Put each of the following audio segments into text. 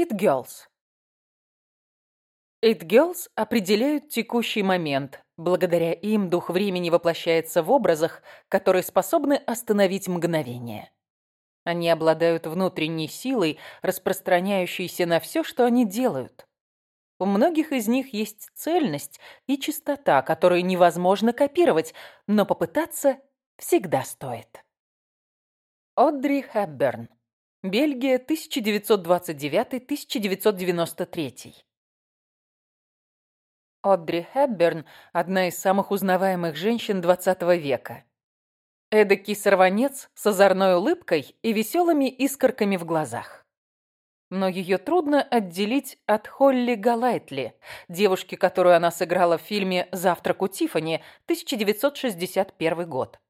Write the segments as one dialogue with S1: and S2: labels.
S1: It Girls. It Girls определяют текущий момент. Благодаря им дух времени воплощается в образах, которые способны остановить мгновение. Они обладают внутренней силой, распространяющейся на все, что они делают. У многих из них есть цельность и чистота, которые невозможно копировать, но попытаться всегда стоит. Одри Хэбберн Бельгия, 1929-1993. Одри Хепберн – одна из самых узнаваемых женщин XX века. Эдакий сорванец с озорной улыбкой и веселыми искорками в глазах. Но ее трудно отделить от Холли Галайтли, девушки, которую она сыграла в фильме «Завтрак у Тиффани» 1961 год.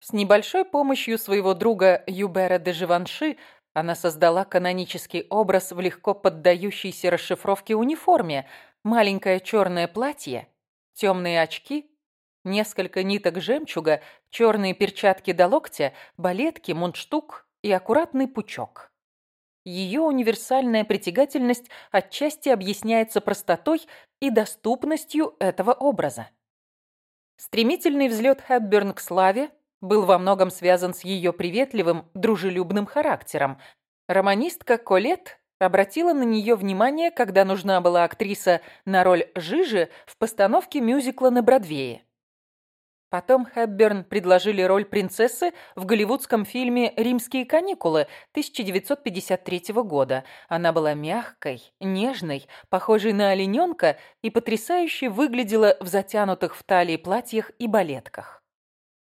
S1: С небольшой помощью своего друга Юбера де Живанши она создала канонический образ в легко поддающейся расшифровке униформе, маленькое черное платье, темные очки, несколько ниток жемчуга, черные перчатки до локтя, балетки, мундштук и аккуратный пучок. Ее универсальная притягательность отчасти объясняется простотой и доступностью этого образа. Стремительный взлет Хепберн к славе был во многом связан с ее приветливым, дружелюбным характером. Романистка Колет обратила на нее внимание, когда нужна была актриса на роль Жижи в постановке мюзикла на Бродвее. Потом Хэбберн предложили роль принцессы в голливудском фильме «Римские каникулы» 1953 года. Она была мягкой, нежной, похожей на олененка и потрясающе выглядела в затянутых в талии платьях и балетках.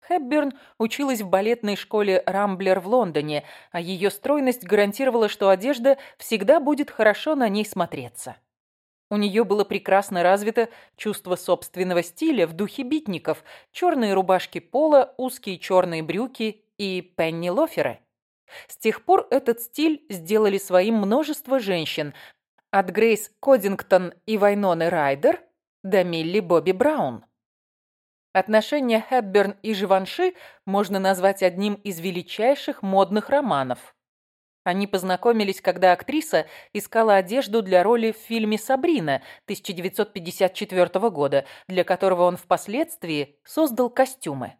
S1: Хепберн училась в балетной школе «Рамблер» в Лондоне, а ее стройность гарантировала, что одежда всегда будет хорошо на ней смотреться. У нее было прекрасно развито чувство собственного стиля в духе битников, черные рубашки пола, узкие черные брюки и пенни-лоферы. С тех пор этот стиль сделали своим множество женщин, от Грейс Кодингтон и Вайноны Райдер до Милли Бобби Браун. Отношения Хепберн и Живанши можно назвать одним из величайших модных романов. Они познакомились, когда актриса искала одежду для роли в фильме «Сабрина» 1954 года, для которого он впоследствии создал костюмы.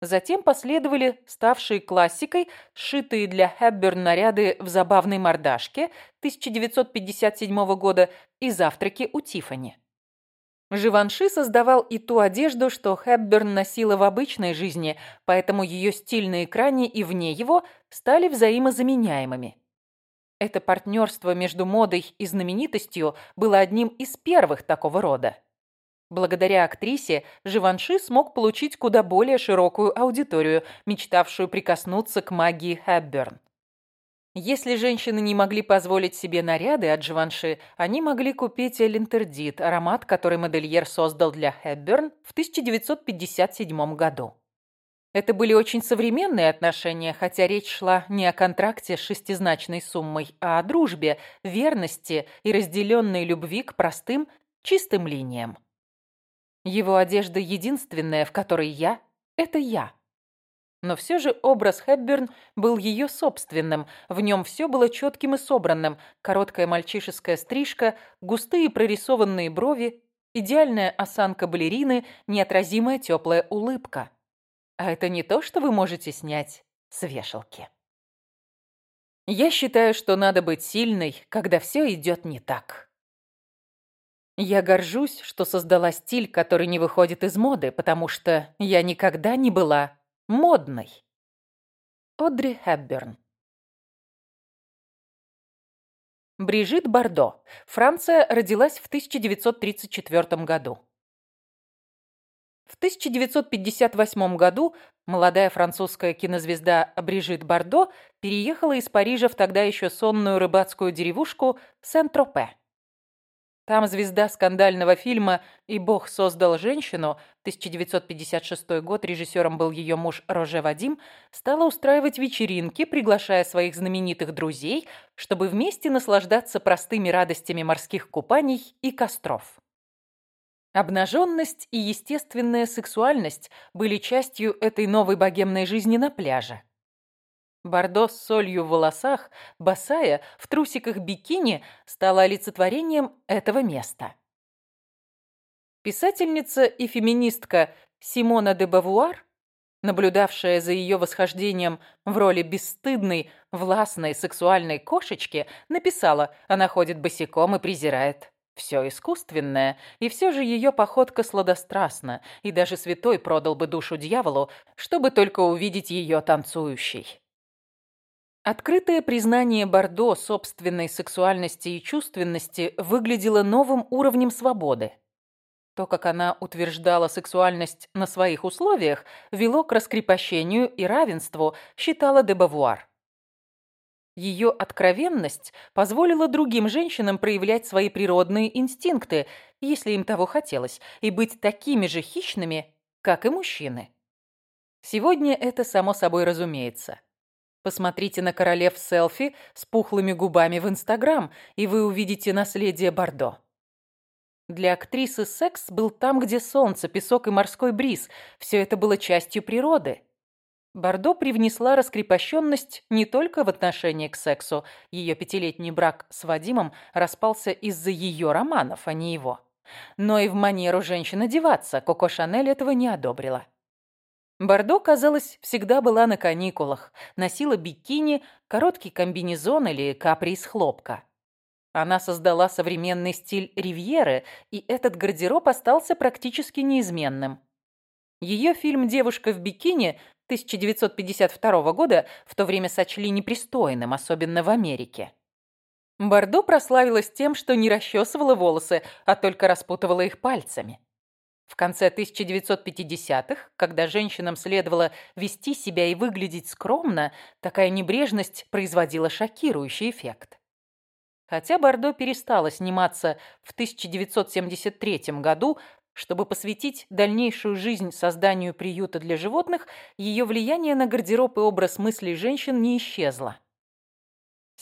S1: Затем последовали ставшие классикой, сшитые для Хэбберн наряды в забавной мордашке 1957 года и завтраки у Тифани. Живанши создавал и ту одежду, что Хепберн носила в обычной жизни, поэтому ее стиль на экране и вне его стали взаимозаменяемыми. Это партнерство между модой и знаменитостью было одним из первых такого рода. Благодаря актрисе Живанши смог получить куда более широкую аудиторию, мечтавшую прикоснуться к магии Хепберн. Если женщины не могли позволить себе наряды от Живанши, они могли купить Элинтердит, аромат, который модельер создал для Хэбберн в 1957 году. Это были очень современные отношения, хотя речь шла не о контракте с шестизначной суммой, а о дружбе, верности и разделенной любви к простым, чистым линиям. Его одежда единственная, в которой я – это я. Но все же образ Хепберн был ее собственным, в нем все было четким и собранным, короткая мальчишеская стрижка, густые прорисованные брови, идеальная осанка балерины, неотразимая теплая улыбка. А это не то, что вы можете снять с вешалки. Я считаю, что надо быть сильной, когда все идет не так. Я горжусь, что создала стиль, который не выходит из моды, потому что я никогда не была модной. Одри Хепберн. Брижит Бардо. Франция родилась в 1934 году. В 1958 году молодая французская кинозвезда Брижит Бардо переехала из Парижа в тогда еще сонную рыбацкую деревушку Сен-Тропе. Там звезда скандального фильма «И Бог создал женщину» 1956 год, режиссером был ее муж Роже Вадим, стала устраивать вечеринки, приглашая своих знаменитых друзей, чтобы вместе наслаждаться простыми радостями морских купаний и костров. Обнаженность и естественная сексуальность были частью этой новой богемной жизни на пляже. Бордо с солью в волосах, босая, в трусиках бикини, стала олицетворением этого места. Писательница и феминистка Симона де Бавуар, наблюдавшая за ее восхождением в роли бесстыдной, властной сексуальной кошечки, написала «Она ходит босиком и презирает». Все искусственное, и все же ее походка сладострастна, и даже святой продал бы душу дьяволу, чтобы только увидеть ее танцующей. Открытое признание Бордо собственной сексуальности и чувственности выглядело новым уровнем свободы. То, как она утверждала сексуальность на своих условиях, вело к раскрепощению и равенству, считала Дебавуар. Ее откровенность позволила другим женщинам проявлять свои природные инстинкты, если им того хотелось, и быть такими же хищными, как и мужчины. Сегодня это само собой разумеется. Посмотрите на королев селфи с пухлыми губами в Инстаграм, и вы увидите наследие Бордо. Для актрисы секс был там, где солнце, песок и морской бриз. Все это было частью природы. Бордо привнесла раскрепощенность не только в отношении к сексу. Ее пятилетний брак с Вадимом распался из-за ее романов, а не его. Но и в манеру женщин одеваться Коко Шанель этого не одобрила. Бордо, казалось, всегда была на каникулах, носила бикини, короткий комбинезон или капри из хлопка. Она создала современный стиль ривьеры, и этот гардероб остался практически неизменным. Ее фильм «Девушка в бикини» 1952 года в то время сочли непристойным, особенно в Америке. Бордо прославилась тем, что не расчесывала волосы, а только распутывала их пальцами. В конце 1950-х, когда женщинам следовало вести себя и выглядеть скромно, такая небрежность производила шокирующий эффект. Хотя Бордо перестала сниматься в 1973 году, чтобы посвятить дальнейшую жизнь созданию приюта для животных, ее влияние на гардероб и образ мыслей женщин не исчезло.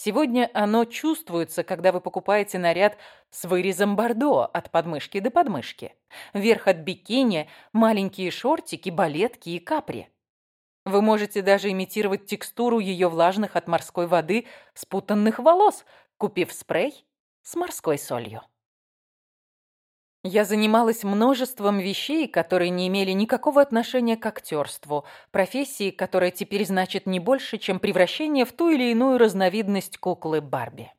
S1: Сегодня оно чувствуется, когда вы покупаете наряд с вырезом бордо от подмышки до подмышки. Верх от бикини, маленькие шортики, балетки и капри. Вы можете даже имитировать текстуру ее влажных от морской воды спутанных волос, купив спрей с морской солью. Я занималась множеством вещей, которые не имели никакого отношения к актерству, профессии, которая теперь значит не больше, чем превращение в ту или иную разновидность куклы Барби.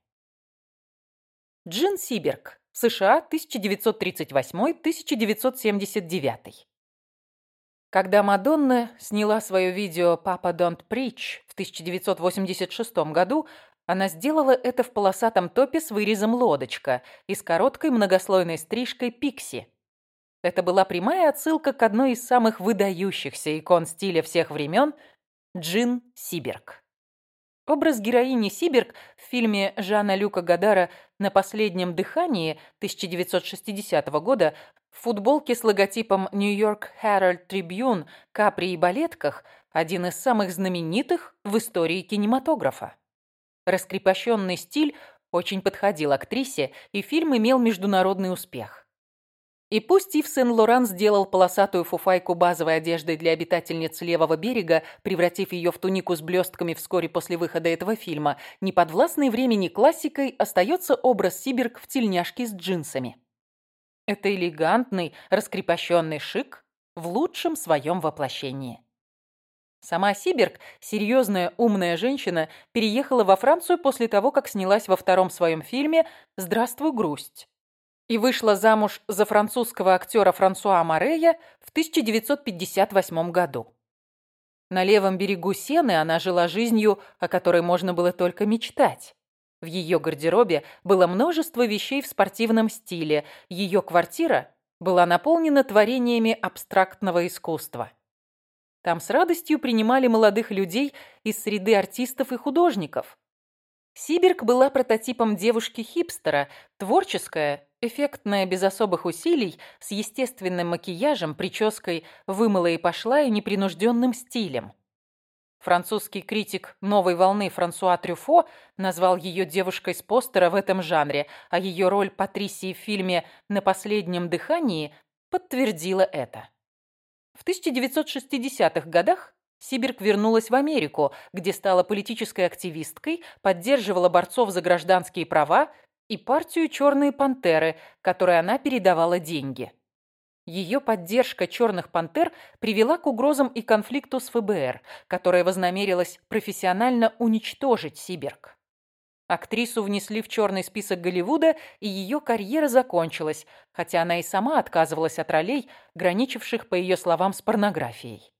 S1: Джин Сиберг, США, 1938-1979. Когда Мадонна сняла свое видео «Папа Don't Preach» в 1986 году, она сделала это в полосатом топе с вырезом лодочка и с короткой многослойной стрижкой пикси. Это была прямая отсылка к одной из самых выдающихся икон стиля всех времен – Джин Сиберг. Образ героини Сиберг в фильме Жана Люка Гадара «На последнем дыхании» 1960 года в футболке с логотипом New York Herald Tribune, капри и балетках – один из самых знаменитых в истории кинематографа. Раскрепощенный стиль очень подходил актрисе, и фильм имел международный успех. И пусть Ив Сен-Лоран сделал полосатую фуфайку базовой одеждой для обитательниц левого берега, превратив ее в тунику с блестками вскоре после выхода этого фильма, неподвластной времени классикой остается образ Сиберг в тельняшке с джинсами. Это элегантный, раскрепощенный шик в лучшем своем воплощении. Сама Сиберг, серьезная умная женщина, переехала во Францию после того, как снялась во втором своем фильме «Здравствуй, грусть» и вышла замуж за французского актера Франсуа Морея в 1958 году. На левом берегу Сены она жила жизнью, о которой можно было только мечтать. В ее гардеробе было множество вещей в спортивном стиле, ее квартира была наполнена творениями абстрактного искусства. Там с радостью принимали молодых людей из среды артистов и художников. Сибирг была прототипом девушки-хипстера, творческая, эффектная без особых усилий, с естественным макияжем, прической вымыла и пошла и непринужденным стилем. Французский критик «Новой волны» Франсуа Трюфо назвал ее девушкой с постера в этом жанре, а ее роль Патрисии в фильме «На последнем дыхании» подтвердила это. В 1960-х годах Сиберг вернулась в Америку, где стала политической активисткой, поддерживала борцов за гражданские права и партию «Черные пантеры», которой она передавала деньги. Ее поддержка «Черных пантер» привела к угрозам и конфликту с ФБР, которая вознамерилась профессионально уничтожить Сиберг. Актрису внесли в черный список Голливуда, и ее карьера закончилась, хотя она и сама отказывалась от ролей, граничивших, по ее словам, с порнографией.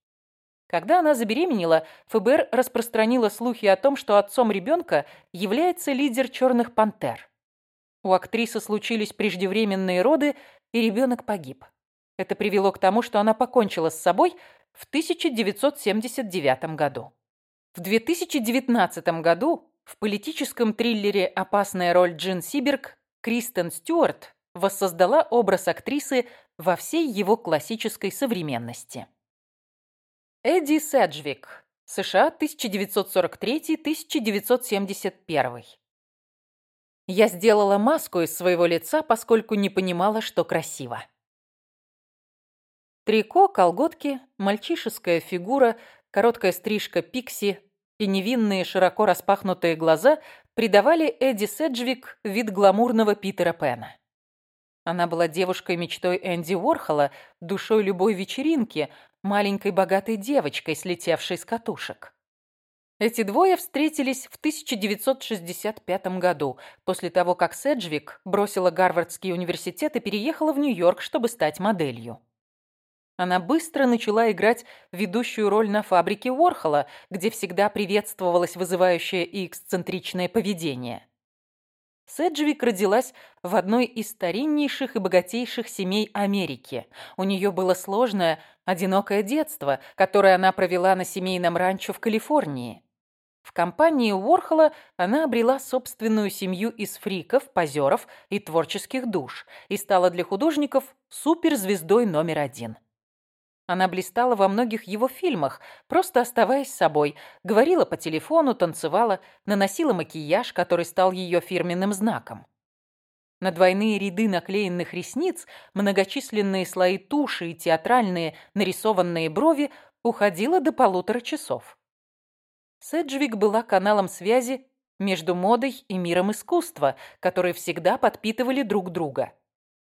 S1: Когда она забеременела, ФБР распространило слухи о том, что отцом ребенка является лидер «Черных пантер». У актрисы случились преждевременные роды, и ребенок погиб. Это привело к тому, что она покончила с собой в 1979 году. В 2019 году в политическом триллере «Опасная роль Джин Сиберг» Кристен Стюарт воссоздала образ актрисы во всей его классической современности. Эдди Седжвик, США, 1943-1971. Я сделала маску из своего лица, поскольку не понимала, что красиво. Трико, колготки, мальчишеская фигура, короткая стрижка пикси, и невинные широко распахнутые глаза придавали Эдди Седжвик вид гламурного Питера Пэна. Она была девушкой-мечтой Энди Уорхола, душой любой вечеринки, маленькой богатой девочкой, слетевшей с катушек. Эти двое встретились в 1965 году, после того, как Седжвик бросила Гарвардский университет и переехала в Нью-Йорк, чтобы стать моделью. Она быстро начала играть ведущую роль на фабрике Уорхола, где всегда приветствовалось вызывающее и эксцентричное поведение. Седжвик родилась в одной из стариннейших и богатейших семей Америки. У нее было сложное, одинокое детство, которое она провела на семейном ранчо в Калифорнии. В компании Уорхола она обрела собственную семью из фриков, позеров и творческих душ и стала для художников суперзвездой номер один – она блистала во многих его фильмах, просто оставаясь собой, говорила по телефону, танцевала, наносила макияж, который стал ее фирменным знаком. На двойные ряды наклеенных ресниц, многочисленные слои туши и театральные нарисованные брови уходило до полутора часов. Седжвик была каналом связи между модой и миром искусства, которые всегда подпитывали друг друга.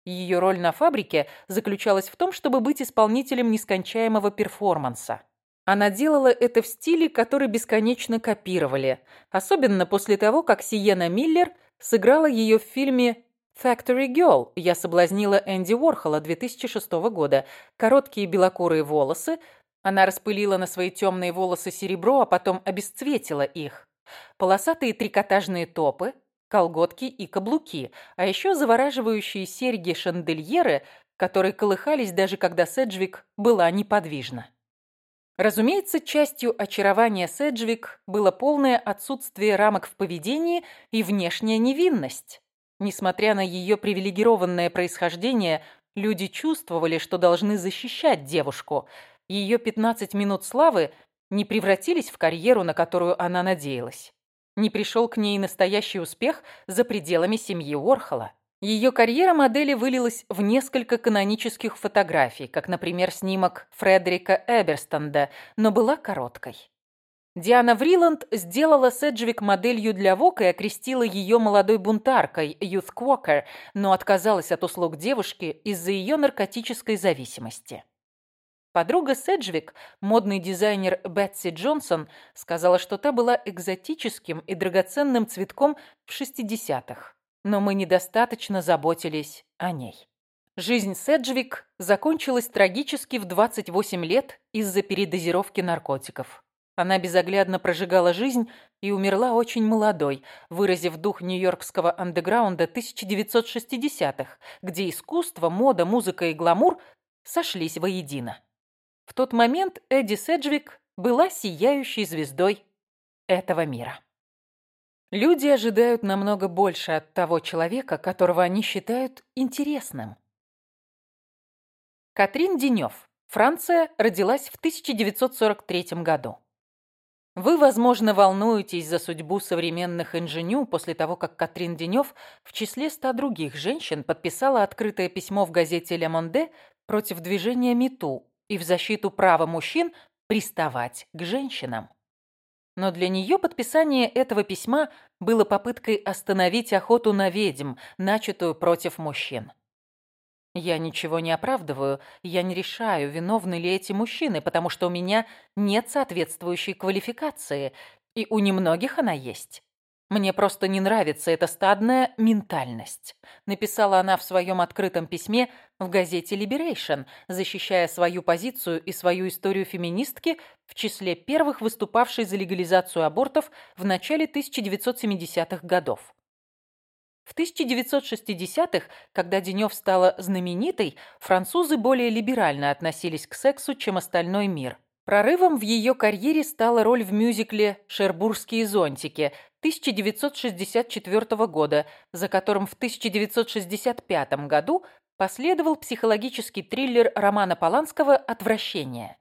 S1: Ее роль на фабрике заключалась в том, чтобы быть исполнителем нескончаемого перформанса. Она делала это в стиле, который бесконечно копировали, особенно после того, как Сиена Миллер сыграла ее в фильме «Factory Girl» «Я соблазнила Энди Уорхола» 2006 года. Короткие белокурые волосы. Она распылила на свои темные волосы серебро, а потом обесцветила их. Полосатые трикотажные топы – колготки и каблуки, а еще завораживающие серьги-шандельеры, которые колыхались даже когда Седжвик была неподвижна. Разумеется, частью очарования Седжвик было полное отсутствие рамок в поведении и внешняя невинность. Несмотря на ее привилегированное происхождение, люди чувствовали, что должны защищать девушку. Ее 15 минут славы не превратились в карьеру, на которую она надеялась не пришел к ней настоящий успех за пределами семьи Уорхола. Ее карьера модели вылилась в несколько канонических фотографий, как, например, снимок Фредерика Эберстонда, но была короткой. Диана Вриланд сделала Седжвик моделью для Вока и окрестила ее молодой бунтаркой Youth Quaker, но отказалась от услуг девушки из-за ее наркотической зависимости. Подруга Седжвик, модный дизайнер Бетси Джонсон, сказала, что та была экзотическим и драгоценным цветком в 60-х. Но мы недостаточно заботились о ней. Жизнь Седжвик закончилась трагически в 28 лет из-за передозировки наркотиков. Она безоглядно прожигала жизнь и умерла очень молодой, выразив дух нью-йоркского андеграунда 1960-х, где искусство, мода, музыка и гламур сошлись воедино. В тот момент Эдди Седжвик была сияющей звездой этого мира. Люди ожидают намного больше от того человека, которого они считают интересным. Катрин Денёв, Франция, родилась в 1943 году. Вы, возможно, волнуетесь за судьбу современных инженю после того, как Катрин Денёв в числе ста других женщин подписала открытое письмо в газете «Ле Монде» против движения МИТУ и в защиту права мужчин приставать к женщинам. Но для нее подписание этого письма было попыткой остановить охоту на ведьм, начатую против мужчин. Я ничего не оправдываю, я не решаю, виновны ли эти мужчины, потому что у меня нет соответствующей квалификации, и у немногих она есть. «Мне просто не нравится эта стадная ментальность», написала она в своем открытом письме в газете Liberation, защищая свою позицию и свою историю феминистки в числе первых выступавшей за легализацию абортов в начале 1970-х годов. В 1960-х, когда Денёв стала знаменитой, французы более либерально относились к сексу, чем остальной мир. Прорывом в ее карьере стала роль в мюзикле «Шербургские зонтики», 1964 года, за которым в 1965 году последовал психологический триллер Романа Поланского «Отвращение».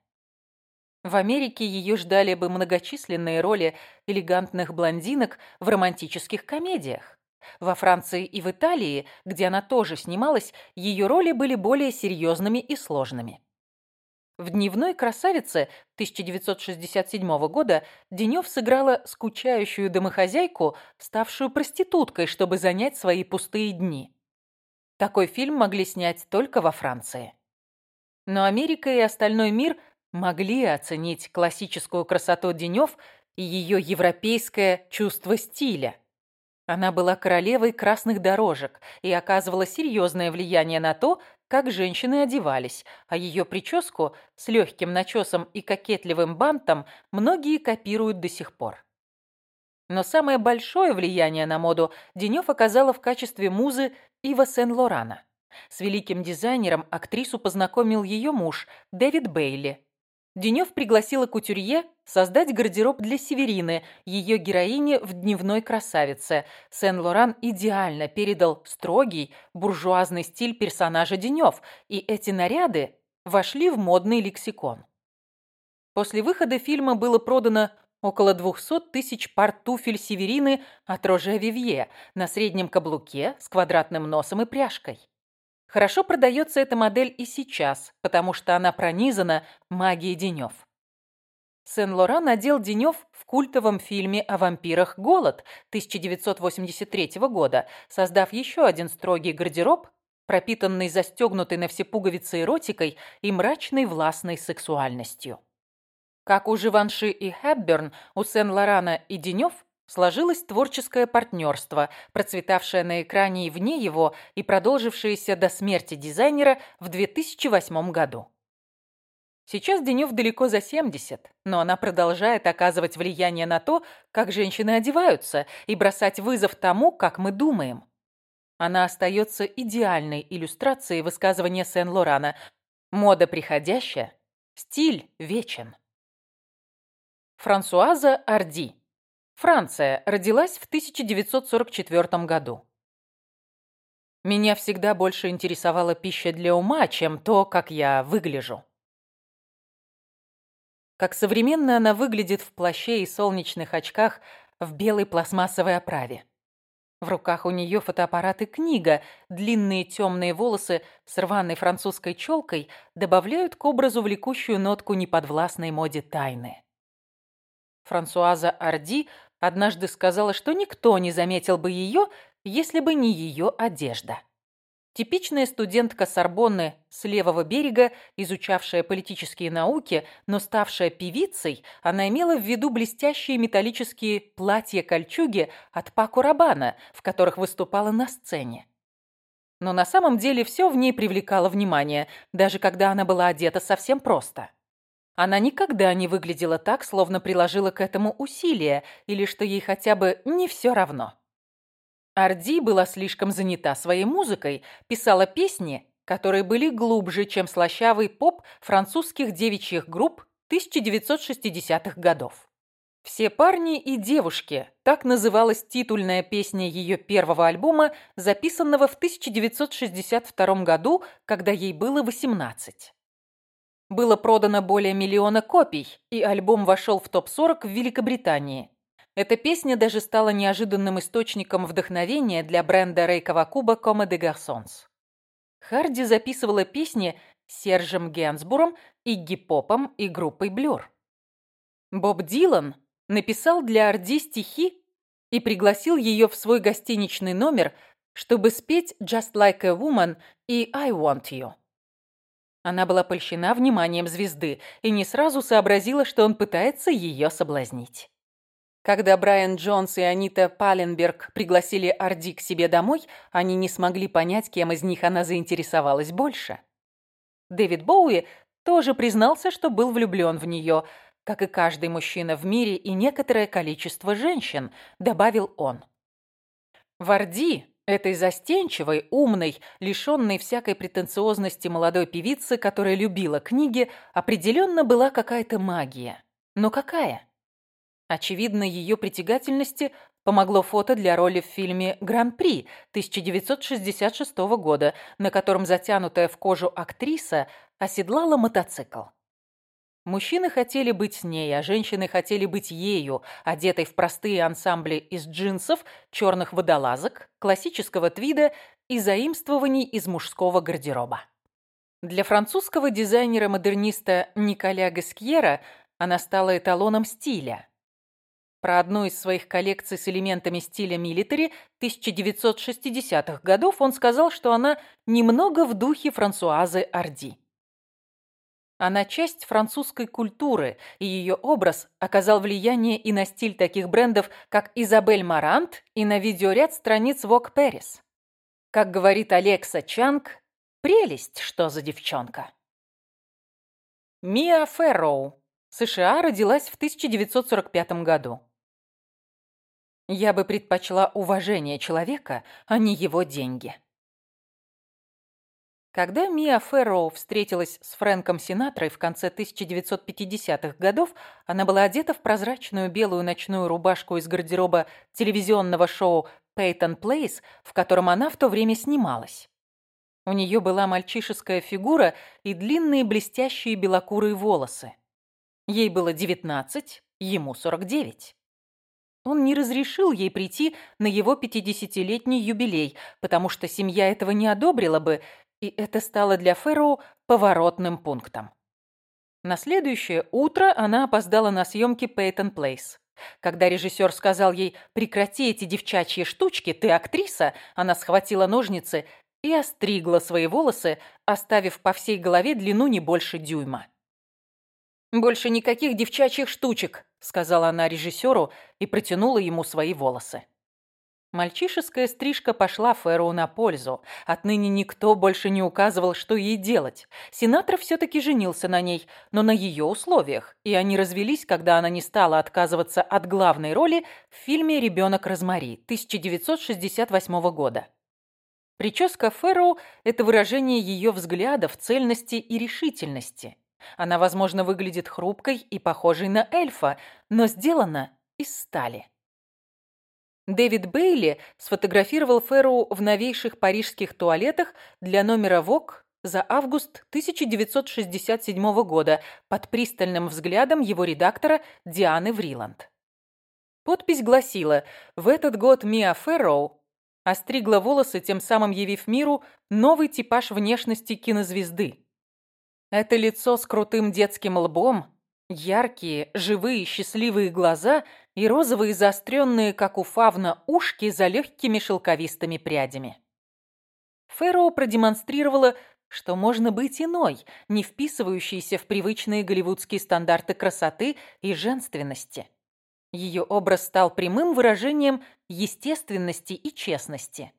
S1: В Америке ее ждали бы многочисленные роли элегантных блондинок в романтических комедиях. Во Франции и в Италии, где она тоже снималась, ее роли были более серьезными и сложными. В «Дневной красавице» 1967 года Денёв сыграла скучающую домохозяйку, ставшую проституткой, чтобы занять свои пустые дни. Такой фильм могли снять только во Франции. Но Америка и остальной мир могли оценить классическую красоту Денёв и ее европейское чувство стиля. Она была королевой красных дорожек и оказывала серьезное влияние на то, как женщины одевались, а ее прическу с легким начесом и кокетливым бантом многие копируют до сих пор. Но самое большое влияние на моду Денев оказала в качестве музы Ива Сен-Лорана. С великим дизайнером актрису познакомил ее муж Дэвид Бейли – Денев пригласила кутюрье создать гардероб для Северины, ее героини в «Дневной красавице». Сен-Лоран идеально передал строгий, буржуазный стиль персонажа Денев, и эти наряды вошли в модный лексикон. После выхода фильма было продано около 200 тысяч пар туфель Северины от Роже Вивье на среднем каблуке с квадратным носом и пряжкой. Хорошо продается эта модель и сейчас, потому что она пронизана магией денев. Сен-Лоран надел денев в культовом фильме о вампирах «Голод» 1983 года, создав еще один строгий гардероб, пропитанный застегнутой на все пуговицы эротикой и мрачной властной сексуальностью. Как у Живанши и Хэбберн, у Сен-Лорана и Денев – сложилось творческое партнерство, процветавшее на экране и вне его и продолжившееся до смерти дизайнера в 2008 году. Сейчас Денёв далеко за 70, но она продолжает оказывать влияние на то, как женщины одеваются, и бросать вызов тому, как мы думаем. Она остается идеальной иллюстрацией высказывания Сен-Лорана «Мода приходящая, стиль вечен». Франсуаза Арди Франция родилась в 1944 году. Меня всегда больше интересовала пища для ума, чем то, как я выгляжу. Как современно она выглядит в плаще и солнечных очках в белой пластмассовой оправе. В руках у нее фотоаппарат и книга. Длинные темные волосы с рваной французской челкой добавляют к образу влекущую нотку неподвластной моде тайны. Франсуаза Арди – однажды сказала, что никто не заметил бы ее, если бы не ее одежда. Типичная студентка Сорбонны с левого берега, изучавшая политические науки, но ставшая певицей, она имела в виду блестящие металлические платья-кольчуги от Паку Рабана, в которых выступала на сцене. Но на самом деле все в ней привлекало внимание, даже когда она была одета совсем просто – она никогда не выглядела так, словно приложила к этому усилия, или что ей хотя бы не все равно. Арди была слишком занята своей музыкой, писала песни, которые были глубже, чем слащавый поп французских девичьих групп 1960-х годов. «Все парни и девушки» – так называлась титульная песня ее первого альбома, записанного в 1962 году, когда ей было 18. Было продано более миллиона копий, и альбом вошел в топ-40 в Великобритании. Эта песня даже стала неожиданным источником вдохновения для бренда рейкового куба Коме де Гарсонс. Харди записывала песни с Сержем Генсбуром, Игги Попом и группой Блюр. Боб Дилан написал для Арди стихи и пригласил ее в свой гостиничный номер, чтобы спеть «Just Like a Woman» и «I Want You». Она была польщена вниманием звезды и не сразу сообразила, что он пытается ее соблазнить. Когда Брайан Джонс и Анита Паленберг пригласили Арди к себе домой, они не смогли понять, кем из них она заинтересовалась больше. Дэвид Боуи тоже признался, что был влюблен в нее, как и каждый мужчина в мире и некоторое количество женщин, добавил он. В Арди Этой застенчивой, умной, лишенной всякой претенциозности молодой певицы, которая любила книги, определенно была какая-то магия. Но какая? Очевидно, ее притягательности помогло фото для роли в фильме «Гран-при» 1966 года, на котором затянутая в кожу актриса оседлала мотоцикл. Мужчины хотели быть с ней, а женщины хотели быть ею, одетой в простые ансамбли из джинсов, черных водолазок, классического твида и заимствований из мужского гардероба. Для французского дизайнера-модерниста Николя Гаскьера она стала эталоном стиля. Про одну из своих коллекций с элементами стиля милитари 1960-х годов он сказал, что она немного в духе Франсуазы Орди. А Она часть французской культуры, и ее образ оказал влияние и на стиль таких брендов, как Изабель Марант и на видеоряд страниц Vogue Paris. Как говорит Алекса Чанг, прелесть, что за девчонка. Мия Фэрроу, США, родилась в 1945 году. Я бы предпочла уважение человека, а не его деньги. Когда Мия Фэрроу встретилась с Фрэнком Синатрой в конце 1950-х годов, она была одета в прозрачную белую ночную рубашку из гардероба телевизионного шоу «Пейтон Плейс», в котором она в то время снималась. У нее была мальчишеская фигура и длинные блестящие белокурые волосы. Ей было 19, ему 49. Он не разрешил ей прийти на его 50-летний юбилей, потому что семья этого не одобрила бы, и это стало для Фэроу поворотным пунктом. На следующее утро она опоздала на съемки «Пейтон Плейс». Когда режиссер сказал ей «прекрати эти девчачьи штучки, ты актриса», она схватила ножницы и остригла свои волосы, оставив по всей голове длину не больше дюйма. «Больше никаких девчачьих штучек», — сказала она режиссеру и протянула ему свои волосы. Мальчишеская стрижка пошла Фэрроу на пользу. Отныне никто больше не указывал, что ей делать. Сенатор все-таки женился на ней, но на ее условиях. И они развелись, когда она не стала отказываться от главной роли в фильме «Ребенок Розмари» 1968 года. Прическа Фэрроу – это выражение ее взглядов, цельности и решительности. Она, возможно, выглядит хрупкой и похожей на эльфа, но сделана из стали. Дэвид Бейли сфотографировал Феру в новейших парижских туалетах для номера «Вок» за август 1967 года под пристальным взглядом его редактора Дианы Вриланд. Подпись гласила «В этот год Миа Ферроу остригла волосы, тем самым явив миру новый типаж внешности кинозвезды. Это лицо с крутым детским лбом, яркие, живые, счастливые глаза и розовые заостренные, как у фавна, ушки за легкими шелковистыми прядями. Фэроу продемонстрировала, что можно быть иной, не вписывающейся в привычные голливудские стандарты красоты и женственности. Ее образ стал прямым выражением естественности и честности.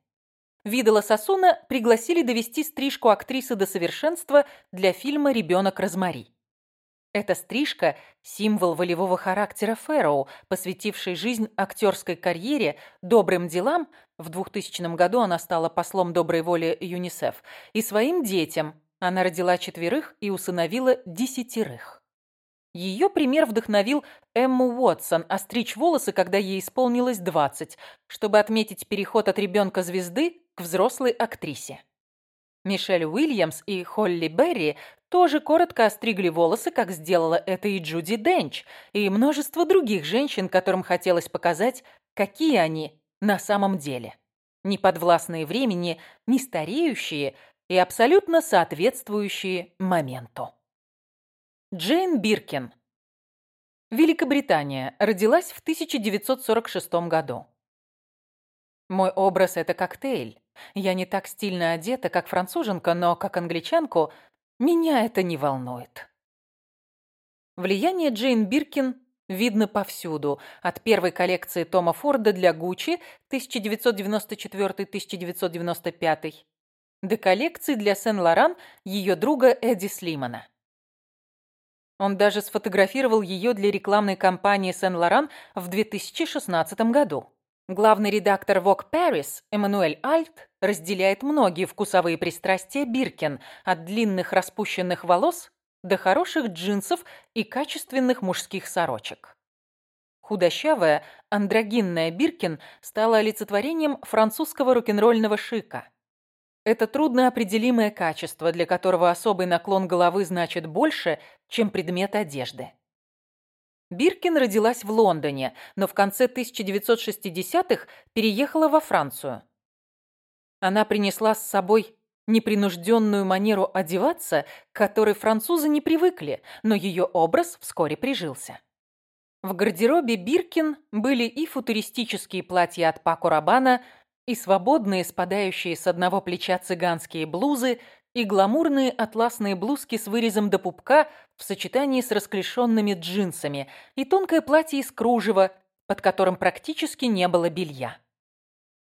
S1: Видала Сосуна пригласили довести стрижку актрисы до совершенства для фильма «Ребенок Розмари». Эта стрижка – символ волевого характера Фэроу, посвятившей жизнь актерской карьере, добрым делам – в 2000 году она стала послом доброй воли ЮНИСЕФ – и своим детям. Она родила четверых и усыновила десятерых. Ее пример вдохновил Эмму Уотсон остричь волосы, когда ей исполнилось 20, чтобы отметить переход от ребенка звезды к взрослой актрисе. Мишель Уильямс и Холли Берри тоже коротко остригли волосы, как сделала это и Джуди Денч, и множество других женщин, которым хотелось показать, какие они на самом деле. Не подвластные времени, не стареющие и абсолютно соответствующие моменту. Джейн Биркин. Великобритания. Родилась в 1946 году. Мой образ – это коктейль. Я не так стильно одета, как француженка, но, как англичанку – меня это не волнует. Влияние Джейн Биркин видно повсюду. От первой коллекции Тома Форда для Гуччи 1994-1995 до коллекции для Сен-Лоран ее друга Эдди Слимана. Он даже сфотографировал ее для рекламной кампании Сен-Лоран в 2016 году. Главный редактор Vogue Paris Эммануэль Альт разделяет многие вкусовые пристрастия Биркин от длинных распущенных волос до хороших джинсов и качественных мужских сорочек. Худощавая, андрогинная Биркин стала олицетворением французского рок-н-ролльного шика. Это трудно определимое качество, для которого особый наклон головы значит больше, чем предмет одежды. Биркин родилась в Лондоне, но в конце 1960-х переехала во Францию. Она принесла с собой непринужденную манеру одеваться, к которой французы не привыкли, но ее образ вскоре прижился. В гардеробе Биркин были и футуристические платья от Пако Рабана, и свободные, спадающие с одного плеча цыганские блузы, и гламурные атласные блузки с вырезом до пупка в сочетании с расклешенными джинсами и тонкое платье из кружева, под которым практически не было белья.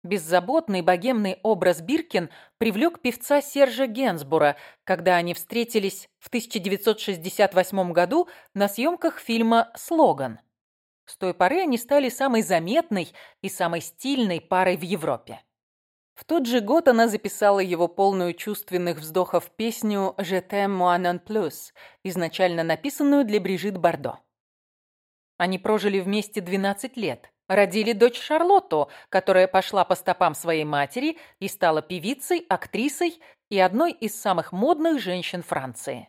S1: Беззаботный богемный образ Биркин привлек певца Сержа Генсбура, когда они встретились в 1968 году на съемках фильма «Слоган». С той поры они стали самой заметной и самой стильной парой в Европе. В тот же год она записала его полную чувственных вздохов песню «Je t'aime moi non plus», изначально написанную для Брижит Бардо. Они прожили вместе 12 лет, родили дочь Шарлотту, которая пошла по стопам своей матери и стала певицей, актрисой и одной из самых модных женщин Франции.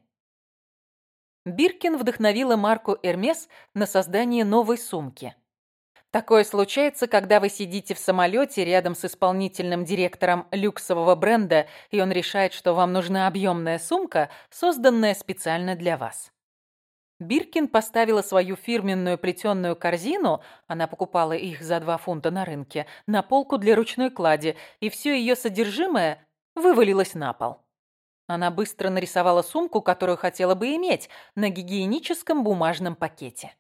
S1: Биркин вдохновила марку «Эрмес» на создание новой сумки – Такое случается, когда вы сидите в самолете рядом с исполнительным директором люксового бренда, и он решает, что вам нужна объемная сумка, созданная специально для вас. Биркин поставила свою фирменную плетеную корзину, она покупала их за два фунта на рынке, на полку для ручной клади, и все ее содержимое вывалилось на пол. Она быстро нарисовала сумку, которую хотела бы иметь, на гигиеническом бумажном пакете.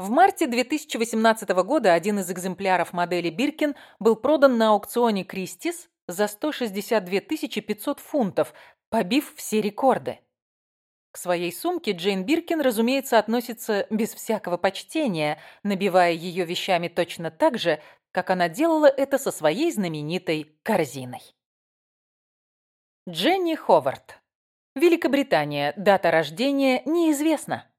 S1: В марте 2018 года один из экземпляров модели Биркин был продан на аукционе Кристис за 162 500 фунтов, побив все рекорды. К своей сумке Джейн Биркин, разумеется, относится без всякого почтения, набивая ее вещами точно так же, как она делала это со своей знаменитой корзиной. Дженни Ховард. Великобритания. Дата рождения неизвестна.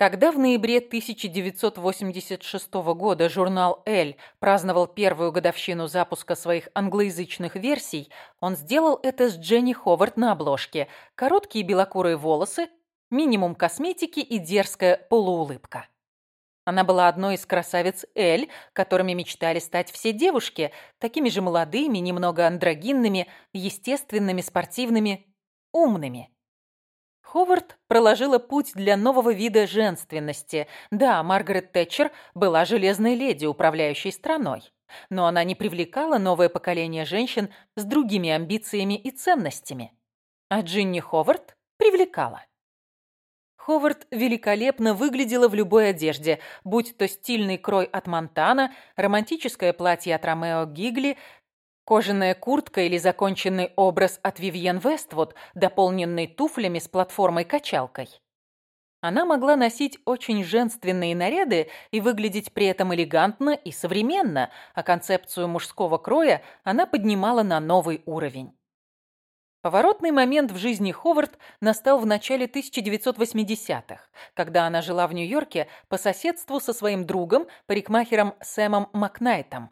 S1: Когда в ноябре 1986 года журнал «Эль» праздновал первую годовщину запуска своих англоязычных версий, он сделал это с Дженни Ховард на обложке. Короткие белокурые волосы, минимум косметики и дерзкая полуулыбка. Она была одной из красавиц Эль, которыми мечтали стать все девушки, такими же молодыми, немного андрогинными, естественными, спортивными, умными. Ховард проложила путь для нового вида женственности. Да, Маргарет Тэтчер была железной леди, управляющей страной. Но она не привлекала новое поколение женщин с другими амбициями и ценностями. А Джинни Ховард привлекала. Ховард великолепно выглядела в любой одежде, будь то стильный крой от Монтана, романтическое платье от Ромео Гигли, Кожаная куртка или законченный образ от Вивьен Вествуд, дополненный туфлями с платформой-качалкой. Она могла носить очень женственные наряды и выглядеть при этом элегантно и современно, а концепцию мужского кроя она поднимала на новый уровень. Поворотный момент в жизни Ховард настал в начале 1980-х, когда она жила в Нью-Йорке по соседству со своим другом, парикмахером Сэмом Макнайтом.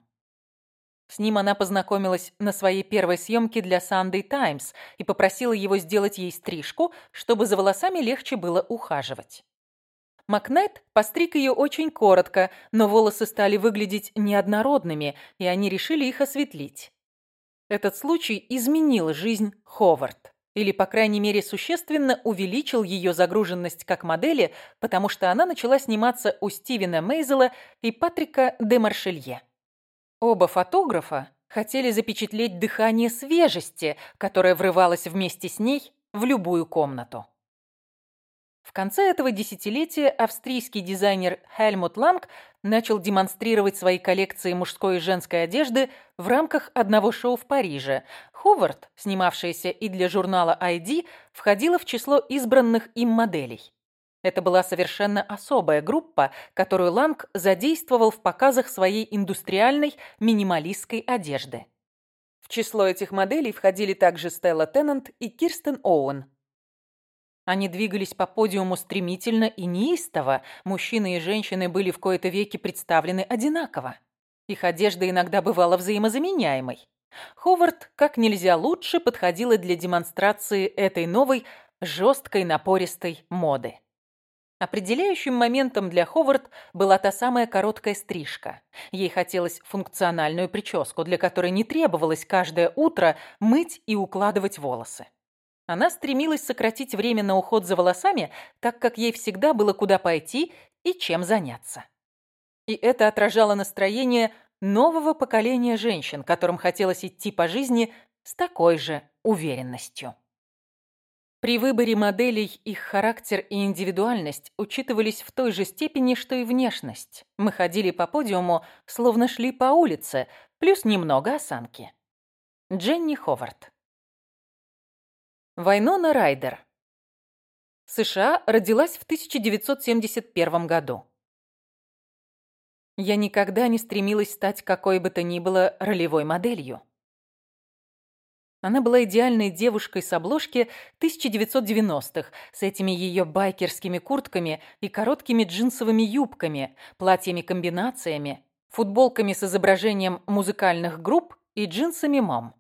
S1: С ним она познакомилась на своей первой съемке для Sunday Times и попросила его сделать ей стрижку, чтобы за волосами легче было ухаживать. Макнет постриг ее очень коротко, но волосы стали выглядеть неоднородными, и они решили их осветлить. Этот случай изменил жизнь Ховард. Или, по крайней мере, существенно увеличил ее загруженность как модели, потому что она начала сниматься у Стивена Мейзела и Патрика де Маршелье. Оба фотографа хотели запечатлеть дыхание свежести, которое врывалось вместе с ней в любую комнату. В конце этого десятилетия австрийский дизайнер Хельмут Ланг начал демонстрировать свои коллекции мужской и женской одежды в рамках одного шоу в Париже. Ховард, снимавшаяся и для журнала ID, входила в число избранных им моделей. Это была совершенно особая группа, которую Ланг задействовал в показах своей индустриальной минималистской одежды. В число этих моделей входили также Стелла Теннант и Кирстен Оуэн. Они двигались по подиуму стремительно и неистово, мужчины и женщины были в кои-то веки представлены одинаково. Их одежда иногда бывала взаимозаменяемой. Ховард как нельзя лучше подходила для демонстрации этой новой, жесткой, напористой моды. Определяющим моментом для Ховард была та самая короткая стрижка. Ей хотелось функциональную прическу, для которой не требовалось каждое утро мыть и укладывать волосы. Она стремилась сократить время на уход за волосами, так как ей всегда было куда пойти и чем заняться. И это отражало настроение нового поколения женщин, которым хотелось идти по жизни с такой же уверенностью. При выборе моделей их характер и индивидуальность учитывались в той же степени, что и внешность. Мы ходили по подиуму, словно шли по улице, плюс немного осанки. Дженни Ховард Вайнона Райдер США родилась в 1971 году. Я никогда не стремилась стать какой бы то ни было ролевой моделью. Она была идеальной девушкой с обложки 1990-х, с этими ее байкерскими куртками и короткими джинсовыми юбками, платьями-комбинациями, футболками с изображением музыкальных групп и джинсами мам.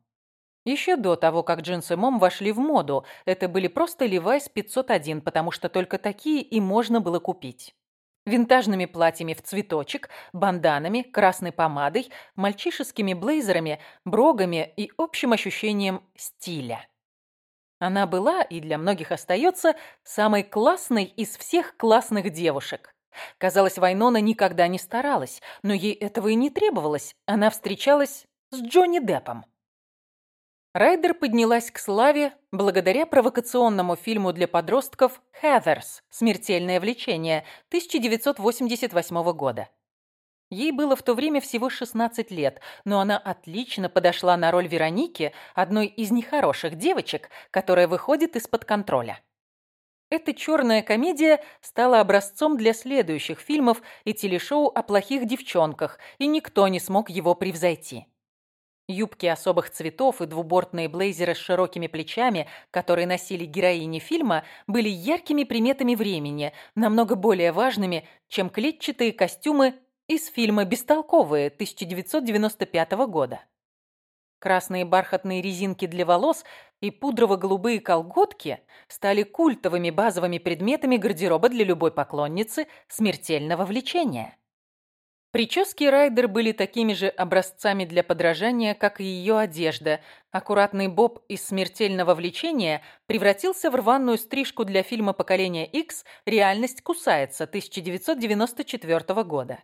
S1: Еще до того, как джинсы-мам вошли в моду, это были просто Levi's 501, потому что только такие и можно было купить винтажными платьями в цветочек, банданами, красной помадой, мальчишескими блейзерами, брогами и общим ощущением стиля. Она была и для многих остается самой классной из всех классных девушек. Казалось, Вайнона никогда не старалась, но ей этого и не требовалось. Она встречалась с Джонни Деппом. Райдер поднялась к славе благодаря провокационному фильму для подростков «Хэверс. Смертельное влечение» 1988 года. Ей было в то время всего 16 лет, но она отлично подошла на роль Вероники, одной из нехороших девочек, которая выходит из-под контроля. Эта черная комедия стала образцом для следующих фильмов и телешоу о плохих девчонках, и никто не смог его превзойти. Юбки особых цветов и двубортные блейзеры с широкими плечами, которые носили героини фильма, были яркими приметами времени, намного более важными, чем клетчатые костюмы из фильма «Бестолковые» 1995 года. Красные бархатные резинки для волос и пудрово-голубые колготки стали культовыми базовыми предметами гардероба для любой поклонницы смертельного влечения. Прически Райдер были такими же образцами для подражания, как и ее одежда. Аккуратный боб из «Смертельного влечения» превратился в рваную стрижку для фильма «Поколение X. Реальность кусается» 1994 года.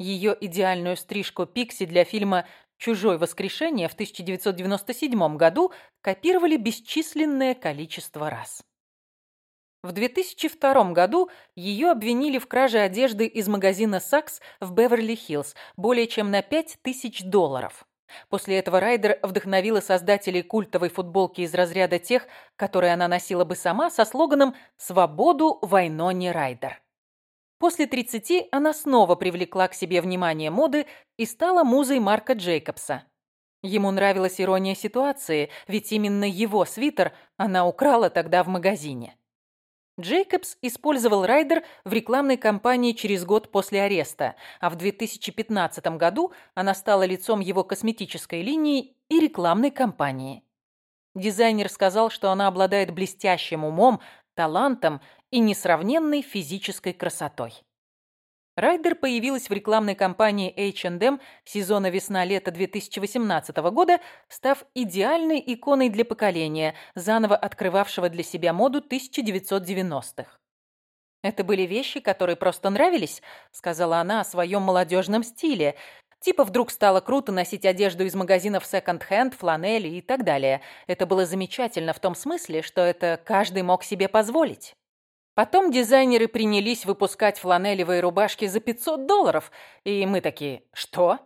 S1: Ее идеальную стрижку Пикси для фильма «Чужой воскрешение» в 1997 году копировали бесчисленное количество раз. В 2002 году ее обвинили в краже одежды из магазина «Сакс» в Беверли-Хиллз более чем на 5 тысяч долларов. После этого Райдер вдохновила создателей культовой футболки из разряда тех, которые она носила бы сама, со слоганом «Свободу, войно не Райдер». После 30 она снова привлекла к себе внимание моды и стала музой Марка Джейкобса. Ему нравилась ирония ситуации, ведь именно его свитер она украла тогда в магазине. Джейкобс использовал райдер в рекламной кампании через год после ареста, а в 2015 году она стала лицом его косметической линии и рекламной кампании. Дизайнер сказал, что она обладает блестящим умом, талантом и несравненной физической красотой. Райдер появилась в рекламной кампании H&M сезона весна-лето 2018 года, став идеальной иконой для поколения, заново открывавшего для себя моду 1990-х. «Это были вещи, которые просто нравились», — сказала она о своем молодежном стиле. Типа вдруг стало круто носить одежду из магазинов секонд-хенд, фланели и так далее. Это было замечательно в том смысле, что это каждый мог себе позволить. Потом дизайнеры принялись выпускать фланелевые рубашки за 500 долларов, и мы такие «Что?».